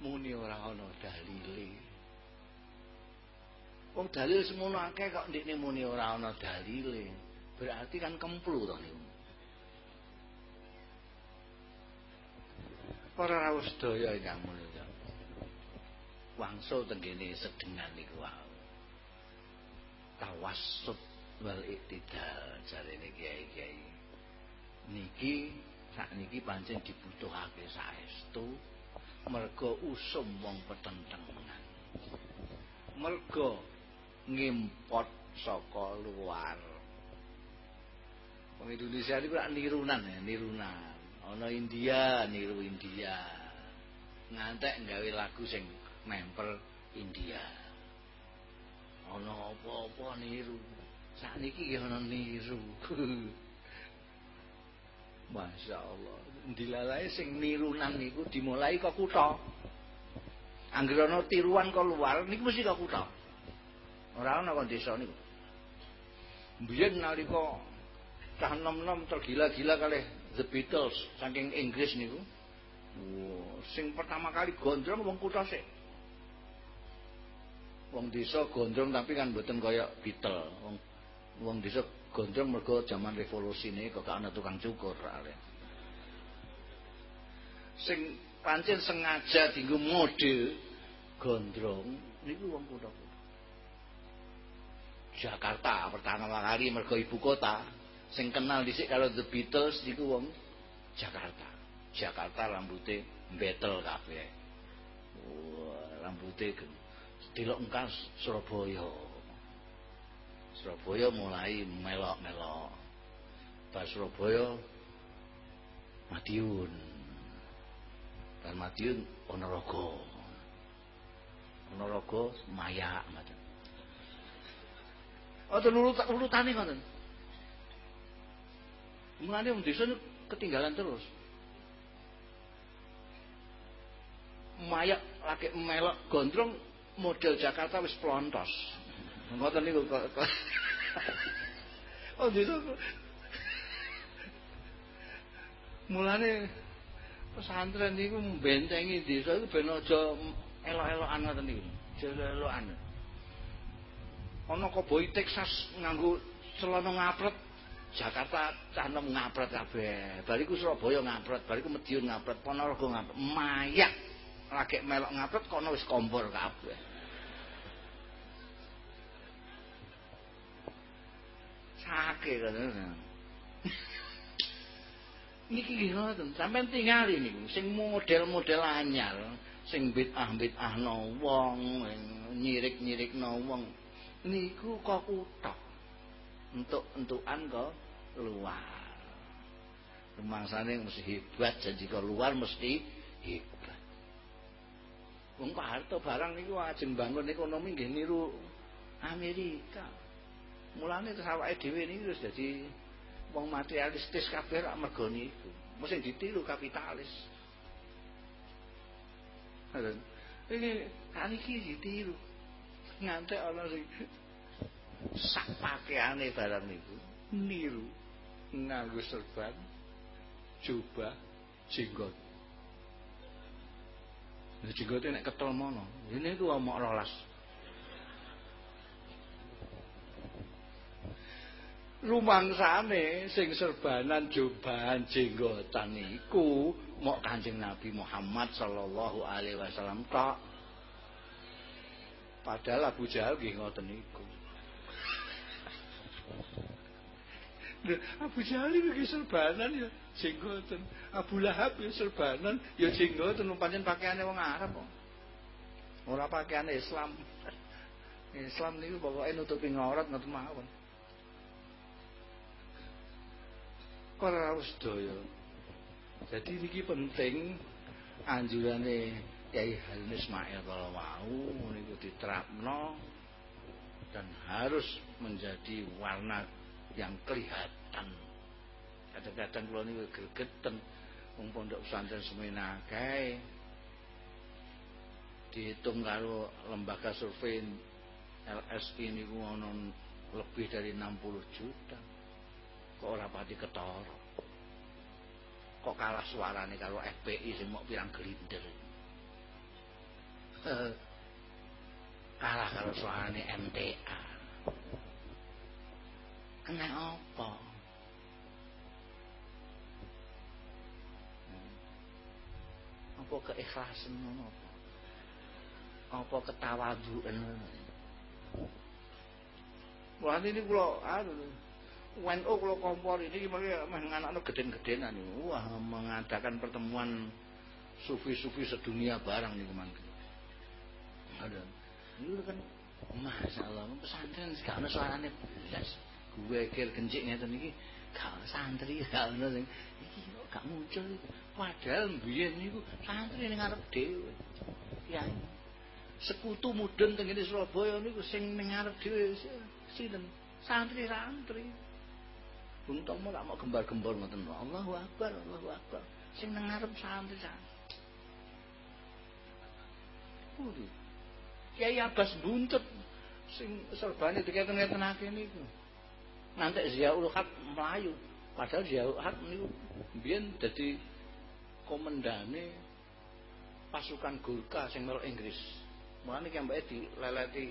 muni ora ana dalile. Wong dalil semono akeh kok ndekne muni ora ana dalile. Berarti kan kemplu to niku. Para rawuh sedaya ingkang mulya. Wangsul tenggene sedengan niku wae. Tawassut wal iktidal jarene kiai-kiai. Niki sakniki pancen dibutuhake saestu mergo usum wong petentengan mergo ngimpot saka luar. Wong Indonesia iki ora nirunan ya nirunan. Ana India niru India. Ngantek gawe lagu sing nempel India. Ana apa-apa niru sakniki ya ana niru. Masya Allah Dilalai sing nirunan niku dimulai ke kutha. Angger ana tiruan ke luar niku mesti ke kutha. Ora ana kok desa niku. Biyen nalika cah nom-nom tergila-gila kalih The Beatles saking Inggris niku. Wow, sing pertama kali gondrong wong kutha sik. Wong desa gondrong tapi kan mboten kaya Beatles wong wong desa gondrong mergo zaman revolusi ini kok ana tukang cukur ale. Sing pancen sengaja dienggo mode gondrong wong kutha-kutha. Jakarta pertama kali mergo ibu kota sing kenal dhisik kalau The Beatles niku wong Jakarta. Jakarta rambutnya betel kabeh. Wah, rambutnya delok engkas Surabaya. Surabaya mulai melok-melok. Pas Surabaya Madiun. Dan Madiun Ponorogo. Ponorogo Maya ngoten. Oten urut urutane ngoten. Mulane wong desa ketinggalan terus. Maya lagi melok gondrong model Jakarta wis plontos. Ngoten niku kok. Oh desa. Mulane pesantren niku mbentengi desa iku ben aja elok-elokan ngoten niku. Elok-elokan. Ana koboi Texas nganggo celana ngapret Jakarta canem ngapret kabeh. Bariku Surabaya ngapret, bariku Madiun ngapret, Ponorogo ngapret, mayak lagi melok ngapret kono wis kompor kabeh. Sake ngoten. Niki nggih ngoten, sampean tingali niku sing model-model anyar, sing bid'ah-bid'ahno wong, nyirik-nyirikno wong. Niku kok kutok. Entuk-entukan kok luar. Rumangsane mesti hebat, janji kok luar mesti hebat. Wong Pak Harto barang niku ajeng bangun ekonomi nggih niru Amerika. Mulane terus awake dhewe niki wis dadi wong materialistis kabeh rak mergo niku. Mesti ditiru kapitalis. Ada. Iki kan iki ditiru. Ngantek ana sing sak pakaiane barang niku niru nganggo serban jubah jenggot. Nah, jenggote nek ketol mono. Ini ku omok rolas rumangsane sing serbanan jobahan jenggotan iku mok Kanjeng Nabi Muhammad sallallahu alaihi wasallam tok. Padahal Abu Jahal nggih ngoten niku. Abu Jahal iki serbanan ya jenggoten. Abu Lahab ya serbanan ya jenggoten pancen pakaiane wong Arab kok. Ora pakaiane Islam. Islam niku pokoke nutupi ngaurat ngoten mawon. Para sedaya. Jadi niki penting anjurane Kyai Halim Ismail kalau mau niku diterapno dan harus menjadi warna yang kelihatan. Kadang-kadang kalau niku gregeten wong pondok pesantren semena kae dihitung karo lembaga survei LSI niku ono lebih dari 60 juta kok ora pati ketara. Kok kalah suarane karo FPI sing mok pirang gelinder kalah karo suarane MTA kena apa? Apa keikhlasan ngono apa? Apa ketawaduan Wah ini kula anu WNO kalau kompor ini gimana menganak geden-gedenan wah mengadakan pertemuan sufi-sufi sedunia barang nih ke mana ada. Ini kan masya Allah pesantren sekarang suaranya belas gue kir kencik nih tadi gak santri ada sing. Iki gak muncul padahal biyen niku santri ning ngarep dhewe. Ya sekutu mudun teng Surabaya niku sing ngarep dhewe sinten santri-santri Untung mau mau gembar-gembor ngoten. Allahu Akbar, Allahu Akbar. Sing nang ngarep santri-santri. Kudu. Kiai Abbas buntut sing serbane diketen-ketenake niku. Nanti Ziaul Haq melayu. Padahal Ziaul Haq niku biyen dadi komandane pasukan Gurkha sing melok Inggris. Mulane ki ambake dileleti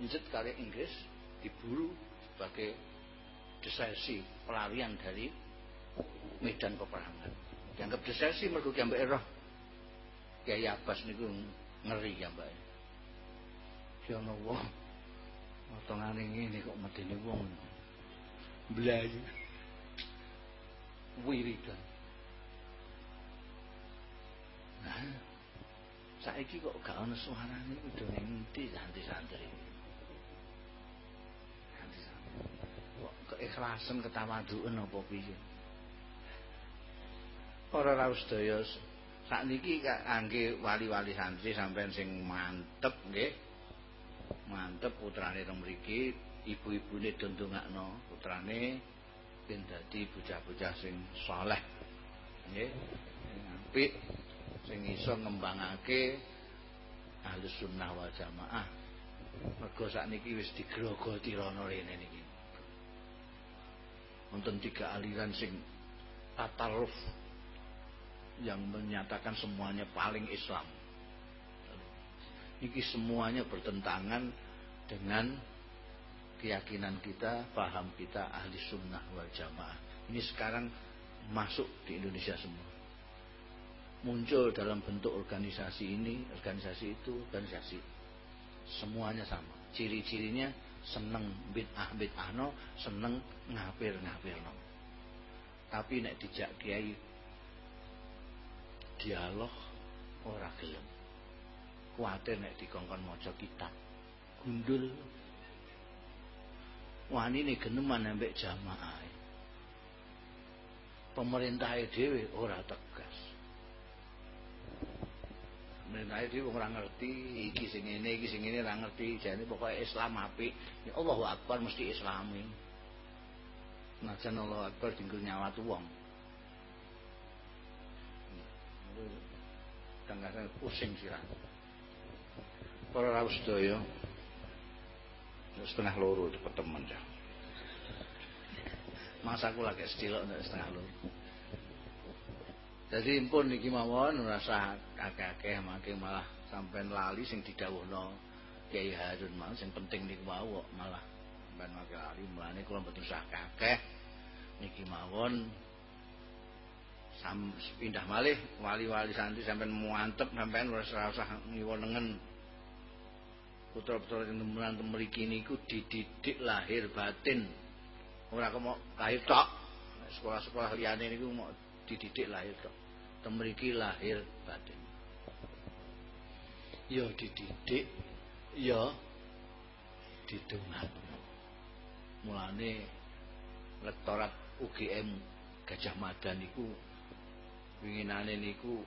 njet kali Inggris diburu sebagai desersi pelarian dari medan peperangan. Dianggap desersi mergo ki ambek roh. Kiai Abbas niku ngeri ya mbak ya Allah wong potongane ngene kok medeni wong. Blayu wiridan. Nah saiki kok gak ana suarane udah ngendi santri-santri keikhlasan ketawaduan apa piye? Para rawuh sedaya sakniki kangge wali-wali santri sampean sing mantep nggih. Mantep putrane teng mriki ibu-ibune dondongakno putrane ben dadi bocah-bocah sing saleh nggih. Apik sing iso ngembangake ahli sunnah wal jamaah. Mergo sakniki wis digrogoti rono rene niki wonten tiga aliran sing tataruf yang menyatakan semuanya paling Islam. Ini semuanya bertentangan dengan keyakinan kita, paham kita ahli sunnah wal jamaah. Ini sekarang masuk di Indonesia semua. Muncul dalam bentuk organisasi ini, organisasi itu, organisasi. Semuanya sama. Ciri-cirinya seneng bid'ah bid'ahno seneng ngapir ngapirno tapi nek dijak kiai dialog ora gelem. Kuatir nek dikongkon maca kitab. Gundul. Wani ini geneman ambek jamaah. Pemerintah dhewe ora tegas Menai dhewe wong ora ngerti iki sing ngene iki sing ngene ora ngerti. Jane pokoke Islam apik. Ya Allahu Akbar mesti islami. Najan Allahu Akbar tinggal nyawat wong. Kadang pusing sirah para rawuh sedaya setengah loro teman ya masa aku lagi sedilok setengah loro jadi pun niki mawon rasa akeh-akeh makin malah sampai lali sing didhawuhno Kiai Harun malah sing penting niku mau malah sampean wakil ali mulane kula mboten usah kakeh niki mawon sam pindah malih wali-wali santri sampean muantep sampean ora usah ngiwonengen putra-putra temenan mriki niku dididik lahir batin. Ora kok lahir tok. Sekolah-sekolah liyane niku mau dididik lahir tok temriki lahir batin. Ya dididik ya didongan mulane lektorat UGM Gajah Mada niku winginane niku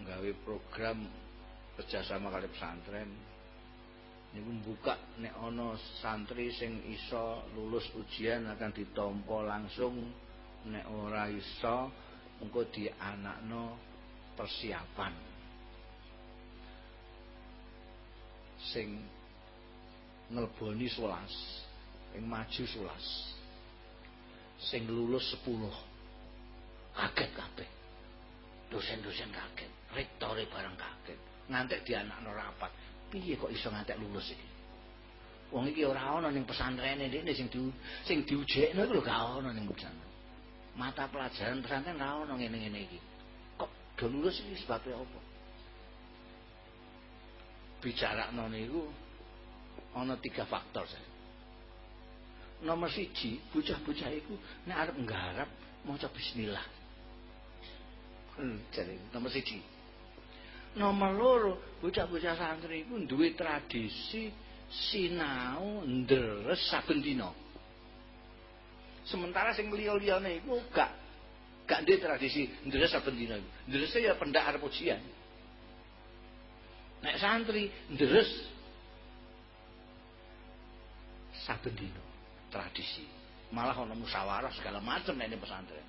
nggawe program kerjasama kali pesantren. Niku buka nek santri sing iso lulus ujian akan ditompo langsung nek ora iso engko dianakno persiapan. Sing ngelboni 11 ing maju 11 sing lulus 10 kaget kabeh. Dosen-dosen kaget rektore bareng kaget. Ngantek anak rapat. Piye kok iso ngantek lulus iki? Wong iki ora ana ning pesantren iki sing di sing diujekno iku lho gak ana ning pesantren mata pelajaran pesantren ora ana ngene-ngene iki. Kok do lulus iki sebabnya apa? Bicara niku ana tiga faktor saya nomor siji bocah-bocah iku nek arep nggarap maca bismillah. Hmm, jadi nomor siji. Nomor loro bocah-bocah santri iku duwe tradisi sinau ndres saben dina sementara sing liya-liyane iku gak gak duwe tradisi. Ndres saben dina ndres ya pendak arep ujian. Nek santri ndres. Saben dina tradisi. Malah ono musyawarah segala macam ini pesantren.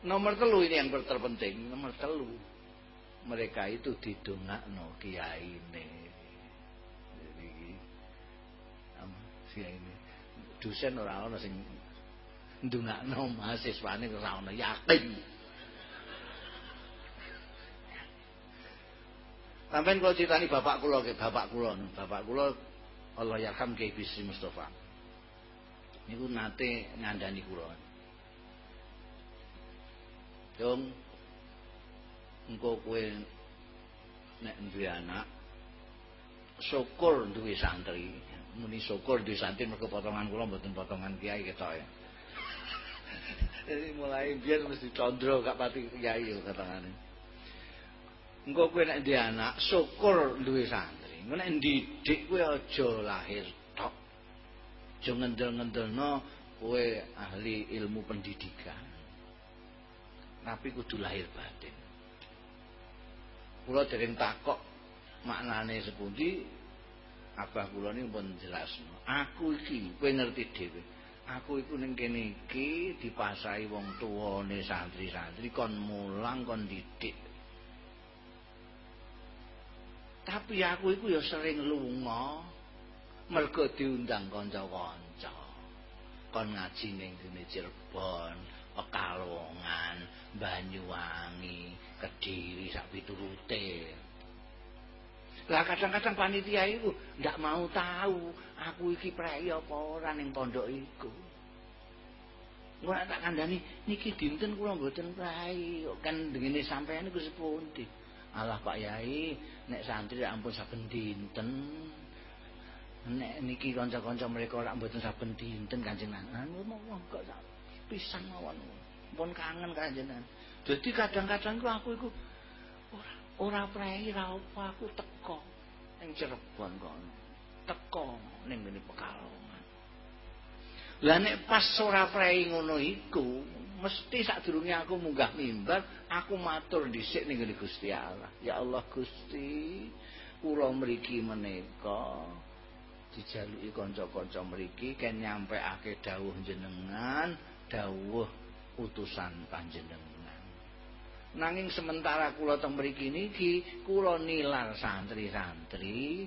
Nomor telu ini yang terpenting. Nomor telu. Mereka itu didongakno kiai ini. Jadi kiai dosen ora ono sing ndongakno mahasiswane ora ono yakin Sampai kalau ceritani bapak kulo, bapak kulo, bapak kulo Allah yarham Kiai Mustafa. Niku nate ngandani kula. Dong engko kowe nek duwe anak syukur duwe santri. Muni syukur duwe santri mergo potongan kula mboten potongan kiai ketok ya. Jadi mulai biar mesti condro gak pati kiai katanya. Engko kowe nek duwe anak syukur duwe santri. Engko nek ndidik kuwi aja lahir tok. Aja ngendel-ngendelno kowe ahli ilmu pendidikan. Tapi kudu lahir batin. Kula dereng takok maknane sepundi abah kula niku pun jelasno. Aku iki kowe ngerti dhewe. Aku iku ning kene iki dipasahi wong tuwane santri-santri kon mulang kon didik Tapi aku iku ya sering lunga mergo diundang kanca-kanca. Kon ngaji ning gene Cirebon, Pekalongan, Banyuwangi, Kediri sak piturute. Lah kadang-kadang panitia itu ndak mau tahu aku iki prei apa ora ning pondok iku. Ngono tak kandhani niki dinten kula mboten prei kan dengene sampeyan iku sepundi. Allah Pak Yai nek santri ampun saben dinten nek niki kanca-kanca mereka ora mboten saben dinten Kanjeng Nabi ngomong kok pisan mawon pun kangen kanjenan jadi kadang-kadang aku iku ora prei ra apa aku teko ning Cirebon kono teko ning ngene Pekalongan. Lah nek pas ora prei ngono iku mesti sadurunge aku munggah mimbar aku matur dhisik ning Gusti Allah. Ya Allah Gusti kula mriki menika dijaluki kanca-kanca mriki ken nyampeake dawuh jenengan dawuh utusan panjenengan nanging sementara kula teng mriki niki kula nilar santri-santri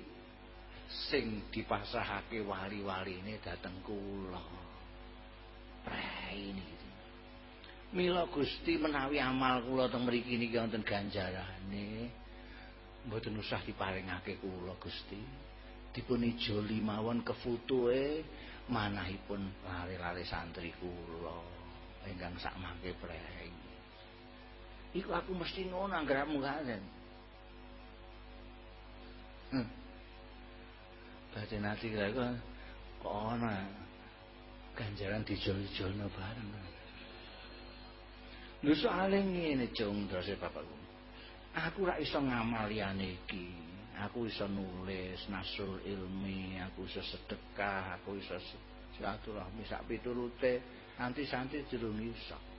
sing dipasrahake wali-waline dateng kula prei niki Mila Gusti menawi amal kula teng mriki niki wonten ganjarane. Mboten usah diparingake kula Gusti. dipun ijoli mawon kefutuhe manahipun lari-lari santri kula ingkang sak mangke preng iku aku mesti ngono anggeramu kan hmm. Baca nanti kira kok ana ganjaran dijol-jolno bareng. Lho soalé ngene cung terus bapakku. Aku ora iso ngamaliyane iki. Aku iso nulis nasrul ilmi, aku iso sedekah, aku iso silaturahmi sak piturute nanti santri durung iso.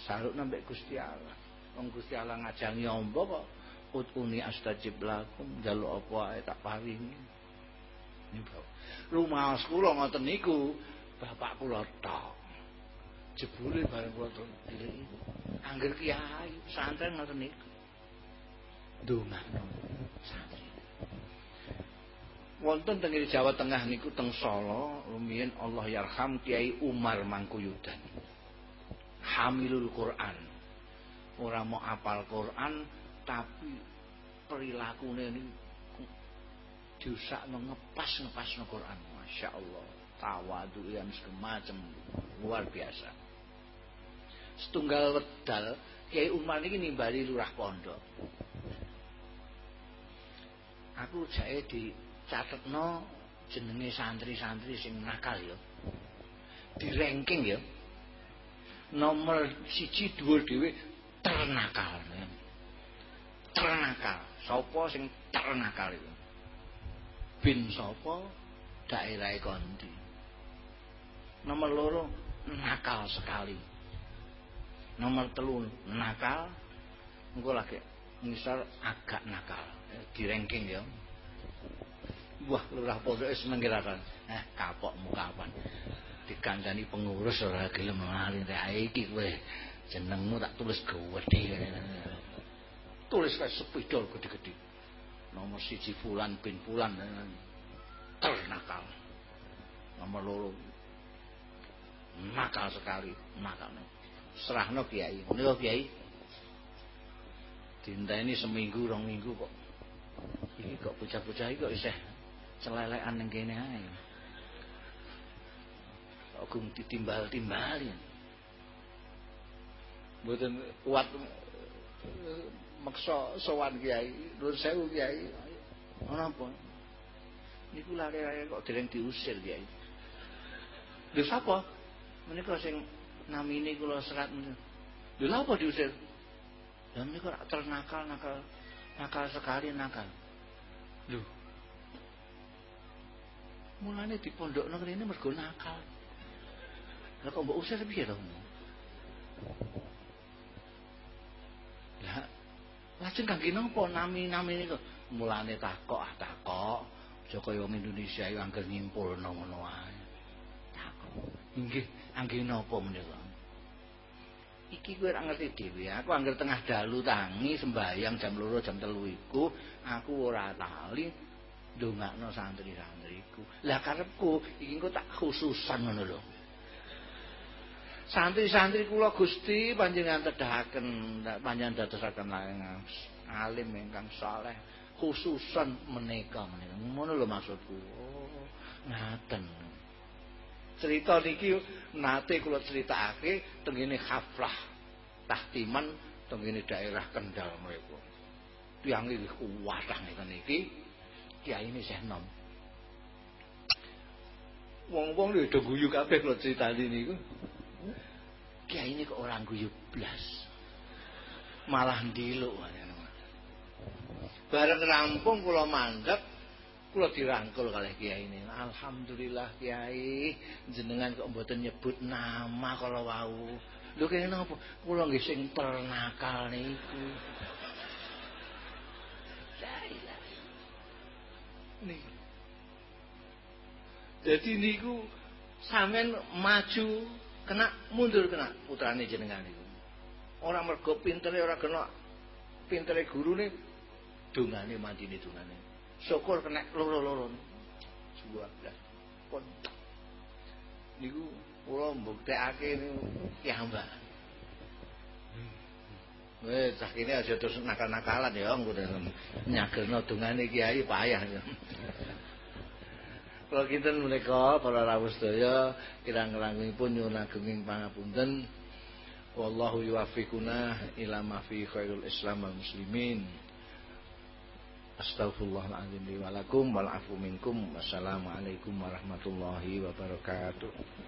Saruk nambek Gusti Allah. Wong Gusti Allah ngajangi ombo kok utuni astajib lakum jaluk apa ae tak paringi. Rumah kula ngoten bapak kula tok. Jebule bareng kula dilek Angger kiai santren ngoten niku. Ndongakno santri. Wonten teng Jawa Tengah niku teng Solo rumiyin Allah yarham Kiai Umar Mangkuyudan. Hamilul Quran. Ora mau apal Quran tapi perilakune niku diusakno ngepas-ngepasno Quran. Masya Allah. Tawadu yang semacam luar biasa. Setunggal wedal Kiai Umar ini nimbali lurah pondok. Aku jake dicatetno jenenge santri-santri sing nakal ya. Di ranking ya. Nomor siji dhuwur dhewe ternakal. Ternakal. Sapa sing ternakal itu? bin sapa? Daerah kondi. Nomor loro nakal sekali. Nomor telu nakal. Engko lagi misal agak nakal. Di ranking ya. Wah lurah pondok wis menggirakan eh kapok mukapan dikandani pengurus ora gelem rek iki kowe jenengmu tak tulis gede tulis kayak sepidol gede-gede nomor siji fulan bin fulan. Ternakal nomor loro. Nakal sekali nakal. Serahno kiai. Niku kiai ini seminggu rong minggu kok. Ini kok bocah-bocah iki kok isih celelekan ning kene ae kok gung ditimbal-timbali. Mboten kuat maksa sowan kiai nuwun sewu kiai. Ana apa? Niku lare-lare kok dereng diusir kiai. Lho sapa? Menika sing namine kula serat lho lha apa diusir? Lha menika rak ternakal nakal nakal sekali nakal. Lho. Mulane di pondok negeri ini mergo nakal lha kok mbok usir piye to lah Lajeng kangge napa nami-nami niku? Mulane takok ah takok. Aja kaya Indonesia yo angger nyimpulno ngono wae. Takok. Nggih, angge napa menika? Iki kowe ora ngerti dhewe. Aku angger tengah dalu tangi sembayang jam loro jam telu iku, aku ora tali ndongakno santri-santriku. Lah karepku iki engko tak khususan ngono lho. Santri-santri kula Gusti panjenengan tedahaken panjenengan dadosaken alim ingkang saleh khususan menika menika. Ngono lho maksudku. Oh ngaten. Cerita niki nate kula critakake tengene haflah tahtiman tengene daerah Kendal mriku. Tiyang iki kuwatah ngeten iki. Ini saya nom. Wong-wong lho do guyu kabeh kula critani niku Kiai ini kok orang guyub blas. Malah ndiluk. Bareng rampung kula mandek kula dirangkul kalih kiai ini. Alhamdulillah kiai jenengan kok mboten nyebut nama kalau wau. Lho kene napa? Kula nggih sing ternakal niku. Nih. Jadi niku sampean maju kena mundur kena putrane jenengan itu. Orang mergo pintere ora kena pintere gurune dungane mandine dungane. Syukur kena loro-loro 12 pun niku kula mbuktekake niku kiambak Wes sakine aja terus nakal-nakalan ya ngono nyagelno dungane kiai payah. Kalau kita menika para rawuh sedaya kirang-kirangipun nyuwun agunging pangapunten. Wallahu yuwaffiquna ila ma fi khairul Islam wal muslimin. Astaghfirullahaladzim li walakum wal afu minkum. Wassalamualaikum warahmatullahi wabarakatuh.